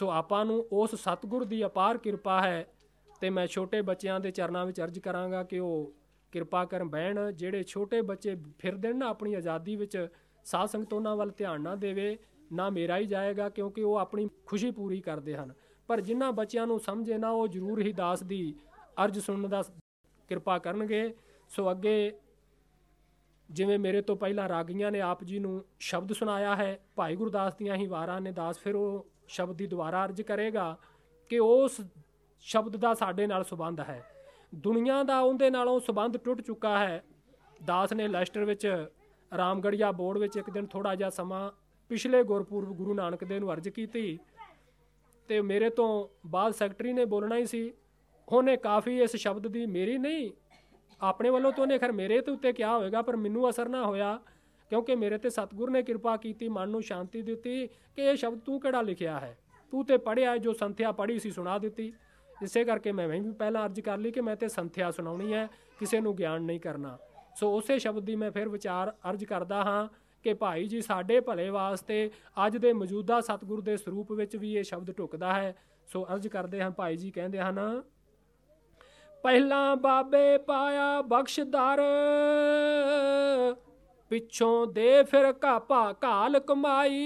ਸੋ ਆਪਾਂ ਨੂੰ ਉਸ ਸਤਿਗੁਰ ਦੀ ਅਪਾਰ ਕਿਰਪਾ ਹੈ ਤੇ ਮੈਂ ਛੋਟੇ ਬੱਚਿਆਂ ਦੇ ਚਰਨਾਂ ਵਿੱਚ ਅਰਜ਼ ਕਰਾਂਗਾ ਕਿ ਉਹ ਕਿਰਪਾ ਕਰਨ ਬਹਿਣ, ਜਿਹੜੇ ਛੋਟੇ ਬੱਚੇ ਫਿਰਦੇ ਨਾ ਆਪਣੀ ਆਜ਼ਾਦੀ ਵਿੱਚ, ਸਾਧ ਸੰਗਤ ਉਹਨਾਂ ਵੱਲ ਧਿਆਨ ਨਾ ਦੇਵੇ, ਨਾ ਮੇਰਾ ਹੀ ਜਾਏਗਾ, ਕਿਉਂਕਿ ਉਹ ਆਪਣੀ ਖੁਸ਼ੀ ਪੂਰੀ ਕਰਦੇ ਹਨ। ਪਰ ਜਿਨ੍ਹਾਂ ਬੱਚਿਆਂ ਨੂੰ ਸਮਝੇ ਨਾ, ਉਹ ਜ਼ਰੂਰ ਹੀ ਦਾਸ ਦੀ ਅਰਜ਼ ਸੁਣਨ ਦਾ ਕਿਰਪਾ ਕਰਨਗੇ। ਸੋ ਅੱਗੇ ਜਿਵੇਂ ਮੇਰੇ ਤੋਂ ਪਹਿਲਾਂ ਰਾਗੀਆਂ ਨੇ ਆਪ ਜੀ ਨੂੰ ਸ਼ਬਦ ਸੁਣਾਇਆ ਹੈ, ਭਾਈ ਗੁਰਦਾਸ ਦੀਆਂ ਹੀ ਵਾਰਾਂ ਨੇ, ਦਾਸ ਫਿਰ ਉਹ ਸ਼ਬਦ ਦੀ ਦੁਬਾਰਾ ਅਰਜ਼ ਕਰੇਗਾ ਕਿ ਉਸ ਸ਼ਬਦ ਦਾ ਸਾਡੇ ਨਾਲ ਸਬੰਧ ਹੈ। ਦੁਨੀਆ ਦਾ ਉਹਦੇ ਨਾਲੋਂ ਸਬੰਧ ਟੁੱਟ ਚੁੱਕਾ ਹੈ। ਦਾਸ ਨੇ ਲੈਸਟਰ ਵਿੱਚ ਰਾਮਗੜੀਆ ਬੋਰਡ ਵਿੱਚ ਇੱਕ ਦਿਨ ਥੋੜਾ ਜਿਹਾ ਸਮਾਂ ਪਿਛਲੇ ਗੁਰਪੁਰਬ ਗੁਰੂ ਨਾਨਕ ਦੇਵ ਨੂੰ ਅਰਜ਼ ਕੀਤੀ ਤੇ ਮੇਰੇ ਤੋਂ ਬਾਅਦ ਸੈਕਟਰੀ ਨੇ ਬੋਲਣਾ ਹੀ ਸੀ, ਉਹਨੇ ਕਾਫੀ ਇਸ ਸ਼ਬਦ ਦੀ ਮੇਰੀ ਨਹੀਂ, ਆਪਣੇ ਵੱਲੋਂ ਤੋਂ ਉਹਨੇ ਖਰ ਮੇਰੇ ਤੇ ਉੱਤੇ ਕਿਹਾ ਹੋਵੇਗਾ ਪਰ ਮੈਨੂੰ ਅਸਰ ਨਾ ਹੋਇਆ। ਕਿਉਂਕਿ ਮੇਰੇ ਤੇ ਸਤਿਗੁਰ ਨੇ ਕਿਰਪਾ ਕੀਤੀ, ਮਨ ਨੂੰ ਸ਼ਾਂਤੀ ਦਿੱਤੀ ਕਿ ਇਹ ਸ਼ਬਦ ਤੂੰ ਕਿਹੜਾ ਲਿਖਿਆ ਹੈ? ਤੂੰ ਤੇ ਪੜਿਆ ਜੋ ਸੰਥਿਆ ਪੜੀ ਸੀ ਸੁਣਾ ਦਿੱਤੀ। ਇਸੇ ਕਰਕੇ ਮੈਂ ਵੀ ਪਹਿਲਾਂ ਅਰਜ਼ ਕਰ ਲਈ ਕਿ ਮੈਂ ਤੇ ਸੰਥਿਆ ਸੁਣਾਉਣੀ ਹੈ, ਕਿਸੇ ਨੂੰ ਗਿਆਨ ਨਹੀਂ ਕਰਨਾ। ਸੋ ਉਸੇ ਸ਼ਬਦ ਦੀ ਮੈਂ ਫਿਰ ਵਿਚਾਰ ਅਰਜ਼ ਕਰਦਾ ਹਾਂ ਕਿ ਭਾਈ ਜੀ ਸਾਡੇ ਭਲੇ ਵਾਸਤੇ ਅੱਜ ਦੇ ਮੌਜੂਦਾ ਸਤਿਗੁਰ ਦੇ ਸਰੂਪ ਵਿੱਚ ਵੀ ਇਹ ਸ਼ਬਦ ਢੁਕਦਾ ਹੈ। ਸੋ ਅਰਜ਼ ਕਰਦੇ ਹਾਂ ਭਾਈ ਜੀ ਕਹਿੰਦੇ ਹਨ, ਪਹਿਲਾਂ ਬਾਬੇ ਪਾਇਆ ਬਖਸ਼ਦਾਰ ਪਿੱਛੋਂ ਦੇ ਫਿਰ ਘਾਪਾ ਘਾਲ ਕਮਾਈ।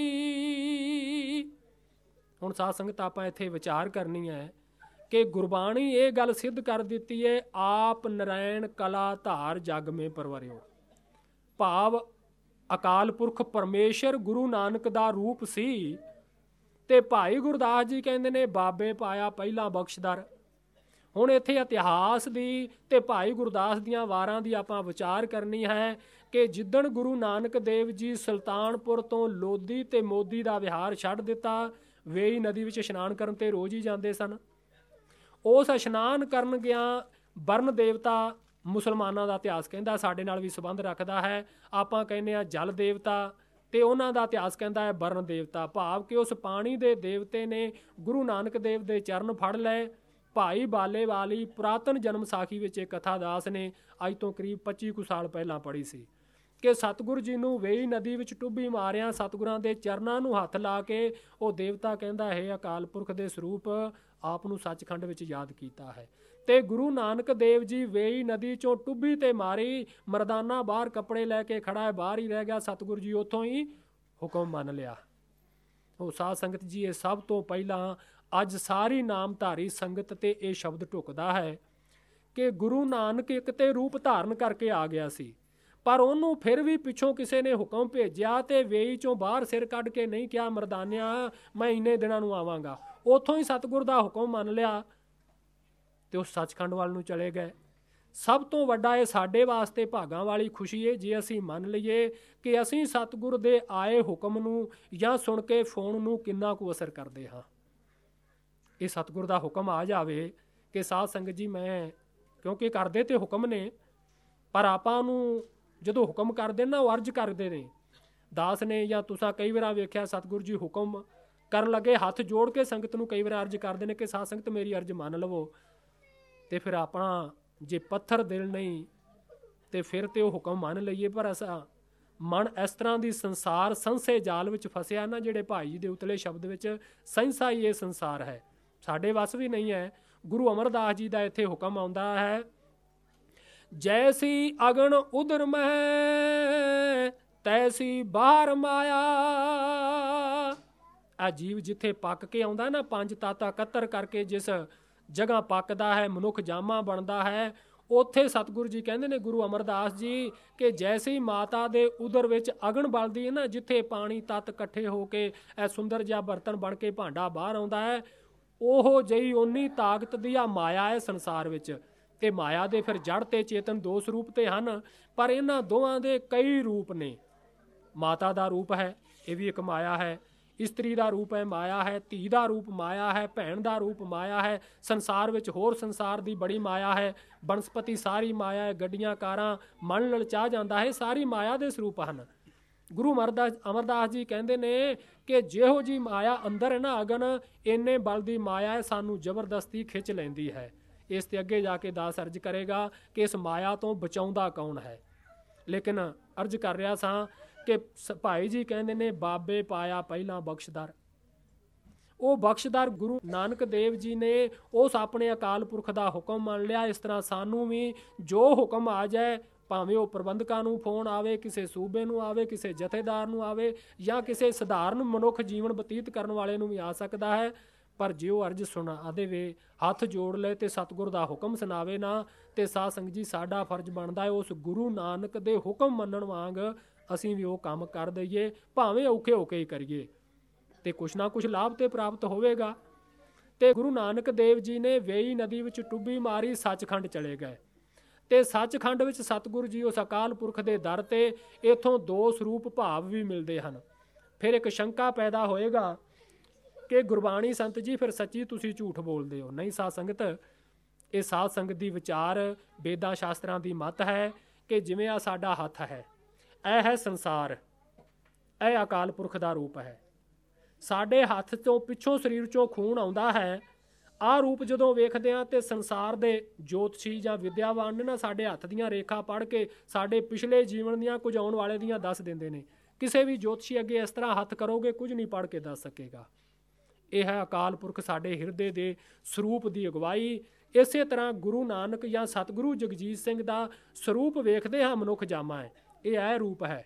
ਹੁਣ ਸਾਧ ਸੰਗਤ ਆਪਾਂ ਇੱਥੇ ਵਿਚਾਰ ਕਰਨੀ ਹੈ ਕਿ ਗੁਰਬਾਣੀ ਇਹ ਗੱਲ ਸਿੱਧ ਕਰ ਦਿੱਤੀ ਹੈ, ਆਪ ਨਰਾਇਣ ਕਲਾ ਧਾਰ ਜਗ ਮੇ ਪਰਵਰਿਓ। ਭਾਵ ਅਕਾਲ ਪੁਰਖ ਪਰਮੇਸ਼ਰ ਗੁਰੂ ਨਾਨਕ ਦਾ ਰੂਪ ਸੀ ਤੇ ਭਾਈ ਗੁਰਦਾਸ ਜੀ ਕਹਿੰਦੇ ਨੇ, ਬਾਬੇ ਪਾਇਆ ਪਹਿਲਾ ਬਖਸ਼ਦਰ ਹੁਣ ਇੱਥੇ ਇਤਿਹਾਸ ਦੀ ਤੇ ਭਾਈ ਗੁਰਦਾਸ ਦੀਆਂ ਵਾਰਾਂ ਦੀ ਆਪਾਂ ਵਿਚਾਰ ਕਰਨੀ ਹੈ ਕਿ ਜਿੱਦਣ ਗੁਰੂ ਨਾਨਕ ਦੇਵ ਜੀ ਸੁਲਤਾਨਪੁਰ ਤੋਂ ਲੋਧੀ ਤੇ ਮੋਦੀ ਦਾ ਵਿਹਾਰ ਛੱਡ ਦਿੱਤਾ, ਵੇਈ ਨਦੀ ਵਿੱਚ ਇਸ਼ਨਾਨ ਕਰਨ ਤੇ ਰੋਜ਼ ਹੀ ਜਾਂਦੇ ਸਨ। ਉਸ ਇਸ਼ਨਾਨ ਕਰਨ ਗਿਆ ਬਰਨ ਦੇਵਤਾ ਮੁਸਲਮਾਨਾਂ ਦਾ ਇਤਿਹਾਸ ਕਹਿੰਦਾ, ਸਾਡੇ ਨਾਲ ਵੀ ਸੰਬੰਧ ਰੱਖਦਾ ਹੈ। ਆਪਾਂ ਕਹਿੰਦੇ ਆ ਜਲ ਦੇਵਤਾ ਤੇ ਉਹਨਾਂ ਦਾ ਇਤਿਹਾਸ ਕਹਿੰਦਾ ਹੈ ਬਰਨ ਦੇਵਤਾ। ਭਾਵ ਕਿ ਉਸ ਪਾਣੀ ਦੇ ਦੇਵਤੇ ਨੇ ਗੁਰੂ ਨਾਨਕ ਦੇਵ ਦੇ ਚਰਨ ਫੜ ਲਏ। ਭਾਈ ਬਾਲੇ ਵਾਲੀ ਪੁਰਾਤਨ ਜਨਮ ਸਾਖੀ ਵਿੱਚ ਇੱਕ ਕਥਾ ਦਾਸ ਨੇ ਅੱਜ ਤੋਂ ਕਰੀਬ 25 ਕੁ ਸਾਲ ਪਹਿਲਾਂ ਪੜ੍ਹੀ ਸੀ। ਕਿ ਸਤਗੁਰ ਜੀ ਨੂੰ ਵੇਈ ਨਦੀ ਵਿੱਚ ਟੁੱਬੀ ਮਾਰਿਆ ਸਤਗੁਰਾਂ ਦੇ ਚਰਨਾਂ ਨੂੰ ਹੱਥ ਲਾ ਕੇ ਉਹ ਦੇਵਤਾ ਕਹਿੰਦਾ ਹੈ, ਅਕਾਲ ਪੁਰਖ ਦੇ ਸਰੂਪ, ਆਪ ਨੂੰ ਸੱਚਖੰਡ ਵਿੱਚ ਯਾਦ ਕੀਤਾ ਹੈ। ਤੇ ਗੁਰੂ ਨਾਨਕ ਦੇਵ ਜੀ ਵੇਈ ਨਦੀ ਚੋਂ ਟੁੱਬੀ ਤੇ ਮਾਰੀ, ਮਰਦਾਨਾ ਬਾਹਰ ਕੱਪੜੇ ਲੈ ਕੇ ਖੜਾ ਹੈ, ਬਾਹਰ ਹੀ ਰਹਿ ਗਿਆ ਸਤਗੁਰ ਜੀ, ਉੱਥੋਂ ਹੀ ਹੁਕਮ ਮੰਨ ਲਿਆ। ਉਹ ਸਾਧ ਸੰਗਤ ਜੀ, ਇਹ ਸਭ ਤੋਂ ਪਹਿਲਾਂ ਅੱਜ ਸਾਰੀ ਨਾਮਧਾਰੀ ਸੰਗਤ ਤੇ ਇਹ ਸ਼ਬਦ ਢੁਕਦਾ ਹੈ ਕਿ ਗੁਰੂ ਨਾਨਕ ਇੱਕ ਤੇ ਰੂਪ ਧਾਰਨ ਕਰਕੇ ਆ ਗਿਆ ਸੀ, ਪਰ ਉਹਨੂੰ ਫਿਰ ਵੀ ਪਿੱਛੋਂ ਕਿਸੇ ਨੇ ਹੁਕਮ ਭੇਜਿਆ ਤੇ ਵੇਈ ਚੋਂ ਬਾਹਰ ਸਿਰ ਕੱਢ ਕੇ ਨਹੀਂ ਕਿਹਾ, ਮਰਦਾਨਿਆ, ਮੈਂ ਇੰਨੇ ਦਿਨਾਂ ਨੂੰ ਆਵਾਂਗਾ। ਉਥੋਂ ਹੀ ਸਤਿਗੁਰ ਦਾ ਹੁਕਮ ਮੰਨ ਲਿਆ ਤੇ ਉਹ ਸੱਚਖੰਡ ਵੱਲ ਨੂੰ ਚਲੇ ਗਏ। ਸਭ ਤੋਂ ਵੱਡਾ ਇਹ ਸਾਡੇ ਵਾਸਤੇ ਭਾਗਾਂ ਵਾਲੀ ਖੁਸ਼ੀ ਹੈ ਜੇ ਅਸੀਂ ਮੰਨ ਲਈਏ ਕਿ ਅਸੀਂ ਸਤਿਗੁਰ ਦੇ ਆਏ ਹੁਕਮ ਨੂੰ ਜਾਂ ਸੁਣ ਕੇ ਫੋਨ ਨੂੰ ਕਿੰਨਾ ਕੁ ਅਸਰ ਕਰਦੇ ਹਾਂ। ਇਹ ਸਤਿਗੁਰ ਦਾ ਹੁਕਮ ਆ ਜਾਵੇ ਕਿ ਸਾਧ ਸੰਗਤ ਜੀ, ਮੈਂ ਕਿਉਂਕਿ ਕਰਦੇ ਤੇ ਹੁਕਮ ਨੇ, ਪਰ ਆਪਾਂ ਨੂੰ ਜਦੋਂ ਹੁਕਮ ਕਰਦੇ ਨਾ ਉਹ ਅਰਜ ਕਰਦੇ ਨੇ। ਦਾਸ ਨੇ ਜਾਂ ਤੁਸੀਂ ਕਈ ਵਾਰ ਵੇਖਿਆ, ਸਤਿਗੁਰ ਜੀ ਹੁਕਮ ਕਰਨ ਲੱਗੇ, ਹੱਥ ਜੋੜ ਕੇ ਸੰਗਤ ਨੂੰ ਕਈ ਵਾਰ ਅਰਜ ਕਰਦੇ ਨੇ ਕਿ ਸਾਧ ਸੰਗਤ ਮੇਰੀ ਅਰਜ ਮੰਨ ਲਵੋ। ਤੇ ਫਿਰ ਆਪਣਾ ਜੇ ਪੱਥਰ ਦਿਲ ਨਹੀਂ, ਤੇ ਫਿਰ ਤੇ ਉਹ ਹੁਕਮ ਮੰਨ ਲਈਏ। ਪਰ ਅਸਾਂ ਮਨ ਇਸ ਤਰ੍ਹਾਂ ਦੀ ਸੰਸਾਰ ਸੰਸੇ ਜਾਲ ਵਿੱਚ ਫਸਿਆ ਨਾ, ਜਿਹੜੇ ਭਾਈ ਜੀ ਦੇ ਉਤਲੇ ਸ਼ਬਦ ਵਿੱਚ ਸੰਸਾ ਹੀ ਇਹ ਸੰਸਾਰ ਹੈ। ਸਾਡੇ ਵੱਸ ਵੀ ਨਹੀਂ ਹੈ। ਗੁਰੂ ਅਮਰਦਾਸ ਜੀ ਦਾ ਇੱਥੇ ਹੁਕਮ ਆਉਂਦਾ ਹੈ, ਜੈਸੀ ਅਗਣ ਉਦਰ ਮਹਿ, ਤੈਸੀ ਬਾਹਰ ਮਾਇਆ। ਆ ਜੀਵ ਜਿੱਥੇ ਪੱਕ ਕੇ ਆਉਂਦਾ ਨਾ, ਪੰਜ ਤਾਤਾ ਇਕੱਤਰ ਕਰਕੇ ਜਿਸ ਜਗ੍ਹਾ ਪੱਕਦਾ ਹੈ, ਮਨੁੱਖ ਜਾਮਾ ਬਣਦਾ ਹੈ, ਉੱਥੇ ਸਤਿਗੁਰੂ ਜੀ ਕਹਿੰਦੇ ਨੇ, ਗੁਰੂ ਅਮਰਦਾਸ ਜੀ, ਕਿ ਜੈਸੀ ਮਾਤਾ ਦੇ ਉਦਰ ਵਿੱਚ ਅਗਣ ਬਲਦੀ ਹੈ ਨਾ, ਜਿੱਥੇ ਪਾਣੀ ਤਤ ਇਕੱਠੇ ਹੋ ਕੇ ਇਹ ਸੁੰਦਰ ਜਿਹਾ ਬਰਤਨ ਬਣ ਕੇ ਭਾਂਡਾ ਬਾਹਰ ਆਉਂਦਾ ਹੈ ਉਹ ਜਈ ਓਨੀ ਤਾਕਤ ਦੀ ਆ ਮਾਇਆ ਹੈ ਸੰਸਾਰ ਵਿੱਚ ਤੇ ਮਾਇਆ ਦੇ ਫਿਰ ਜੜ ਤੇ ਚੇਤਨ ਦੋ ਸਰੂਪ ਤੇ ਹਨ, ਪਰ ਇਹਨਾਂ ਦੋਵਾਂ ਦੇ ਕਈ ਰੂਪ ਨੇ। ਮਾਤਾ ਦਾ ਰੂਪ ਹੈ, ਇਹ ਵੀ ਇੱਕ ਮਾਇਆ ਹੈ। ਇਸਤਰੀ ਦਾ ਰੂਪ ਹੈ ਮਾਇਆ ਹੈ, ਧੀ ਦਾ ਰੂਪ ਮਾਇਆ ਹੈ, ਭੈਣ ਦਾ ਰੂਪ ਮਾਇਆ ਹੈ। ਸੰਸਾਰ ਵਿੱਚ ਹੋਰ ਸੰਸਾਰ ਦੀ ਬੜੀ ਮਾਇਆ ਹੈ। ਬਨਸਪਤੀ ਸਾਰੀ ਮਾਇਆ ਹੈ, ਗੱਡੀਆਂ, ਕਾਰਾਂ, ਮਨ ਲਲਚਾ ਜਾਂਦਾ ਹੈ ਸਾਰੀ ਮਾਇਆ ਦੇ ਸਰੂਪ ਹਨ। ਗੁਰੂ ਅਮਰਦਾਸ ਅਮਰਦਾਸ ਜੀ ਕਹਿੰਦੇ ਨੇ ਕਿ ਜਿਹੋ ਜੀ ਮਾਇਆ ਅੰਦਰ ਹੈ ਨਾ ਅਗਨ, ਇੰਨੇ ਬਲ ਦੀ ਮਾਇਆ ਹੈ, ਸਾਨੂੰ ਜ਼ਬਰਦਸਤੀ ਖਿੱਚ ਲੈਂਦੀ ਹੈ। ਇਸ ਤੇ ਅੱਗੇ ਜਾ ਕੇ ਦਾਸ ਅਰਜ ਕਰੇਗਾ ਕਿ ਇਸ ਮਾਇਆ ਤੋਂ ਬਚਾਉਂਦਾ ਕੌਣ ਹੈ। ਲੇਕਿਨ ਅਰਜ ਕਰ ਰਿਹਾ ਸਾਂ ਕਿ ਭਾਈ ਜੀ ਕਹਿੰਦੇ ਨੇ, ਬਾਬੇ ਪਾਇਆ ਪਹਿਲਾਂ ਬਖਸ਼ਦਾਰ। ਉਹ ਬਖਸ਼ਦਾਰ ਗੁਰੂ ਨਾਨਕ ਦੇਵ ਜੀ ਨੇ ਉਸ ਆਪਣੇ ਅਕਾਲ ਪੁਰਖ ਦਾ ਹੁਕਮ ਮੰਨ ਲਿਆ। ਇਸ ਤਰ੍ਹਾਂ ਸਾਨੂੰ ਵੀ ਜੋ ਹੁਕਮ ਆ ਜਾਏ ਭਾਵੇਂ ਉਹ ਪ੍ਰਬੰਧਕਾਂ ਨੂੰ ਫੋਨ ਆਵੇ, ਕਿਸੇ ਸੂਬੇ ਨੂੰ ਆਵੇ, ਕਿਸੇ ਜਥੇਦਾਰ ਨੂੰ ਆਵੇ ਜਾਂ ਕਿਸੇ ਸਧਾਰਨ ਮਨੁੱਖ ਜੀਵਨ ਬਤੀਤ ਕਰਨ ਵਾਲੇ ਨੂੰ ਵੀ ਆ ਸਕਦਾ ਹੈ, ਪਰ ਜੇ ਉਹ ਅਰਜ ਸੁਣਾ ਦੇਵੇ ਹੱਥ ਜੋੜ ਲੈ ਤੇ ਸਤਿਗੁਰ ਦਾ ਹੁਕਮ ਸੁਣਾਵੇ ਨਾ, ਤੇ ਸਾਧ ਸੰਗਤ ਜੀ ਸਾਡਾ ਫਰਜ਼ ਬਣਦਾ ਹੈ ਉਸ ਗੁਰੂ ਨਾਨਕ ਦੇ ਹੁਕਮ ਮੰਨਣ ਵਾਂਗ ਅਸੀਂ ਵੀ ਉਹ ਕੰਮ ਕਰ ਦਈਏ, ਭਾਵੇਂ ਔਖੇ ਹੋ ਕੇ ਹੀ ਕਰੀਏ। ਤੇ ਕੁਛ ਨਾ ਕੁਛ ਲਾਭ ਤੇ ਪ੍ਰਾਪਤ ਹੋਵੇਗਾ। ਤੇ ਗੁਰੂ ਨਾਨਕ ਦੇਵ ਜੀ ਨੇ ਵੇਈ ਨਦੀ ਵਿੱਚ ਟੁੱਬੀ ਮਾਰੀ, ਸੱਚਖੰਡ ਚਲੇ ਗਏ। ਤੇ ਸੱਚਖੰਡ ਵਿੱਚ ਸਤਿਗੁਰੂ ਜੀ ਉਸ ਅਕਾਲ ਪੁਰਖ ਦੇ ਦਰ ਤੇ ਇਥੋਂ ਦੋ ਸਰੂਪ ਭਾਵ ਵੀ ਮਿਲਦੇ ਹਨ। ਫਿਰ ਇੱਕ ਸ਼ੰਕਾ ਪੈਦਾ ਹੋਏਗਾ ਕਿ ਗੁਰਬਾਣੀ ਸੰਤ ਜੀ, ਫਿਰ ਸੱਚੀ ਤੁਸੀਂ ਝੂਠ ਬੋਲਦੇ ਹੋ। ਨਹੀਂ ਸਾਧ ਸੰਗਤ, ਇਹ ਸਾਧ ਸੰਗਤ ਦੀ ਵਿਚਾਰ ਵੇਦਾਂ ਸ਼ਾਸਤਰਾਂ ਦੀ ਮਤ ਹੈ ਕਿ ਜਿਵੇਂ ਆ ਸਾਡਾ ਹੱਥ ਹੈ, ਇਹ ਹੈ ਸੰਸਾਰ, ਇਹ ਅਕਾਲ ਪੁਰਖ ਦਾ ਰੂਪ ਹੈ। ਸਾਡੇ ਹੱਥ ਤੋਂ ਪਿੱਛੋਂ ਸਰੀਰ ਚੋਂ ਖੂਨ ਆਉਂਦਾ ਹੈ ਆਹ ਰੂਪ ਜਦੋਂ ਵੇਖਦੇ ਆ ਤੇ ਸੰਸਾਰ ਦੇ ਜੋਤਸ਼ੀ ਜਾਂ ਵਿਦਿਆਵਾਨ ਨੇ ਨਾ ਸਾਡੇ ਹੱਥ ਦੀਆਂ ਰੇਖਾ ਪੜ੍ਹ ਕੇ ਸਾਡੇ ਪਿਛਲੇ ਜੀਵਨ ਦੀਆਂ ਕੁਝ ਆਉਣ ਵਾਲੇ ਦੀਆਂ ਦੱਸ ਦਿੰਦੇ ਨੇ। ਕਿਸੇ ਵੀ ਜੋਤਸ਼ੀ ਅੱਗੇ ਇਸ ਤਰ੍ਹਾਂ ਹੱਥ ਕਰੋਗੇ, ਕੁਝ ਨਹੀਂ ਪੜ੍ਹ ਕੇ ਦੱਸ ਸਕੇਗਾ। ਇਹ ਹੈ ਅਕਾਲ ਪੁਰਖ ਸਾਡੇ ਹਿਰਦੇ ਦੇ ਸਰੂਪ ਦੀ ਅਗਵਾਈ। ਇਸੇ ਤਰ੍ਹਾਂ ਗੁਰੂ ਨਾਨਕ ਜਾਂ ਸਤਿਗੁਰੂ ਜਗਜੀਤ ਸਿੰਘ ਦਾ ਸਰੂਪ ਵੇਖਦੇ ਹਾਂ ਮਨੁੱਖ ਜਾਮਾ ਹੈ। ਇਹ ਹੈ ਰੂਪ ਹੈ।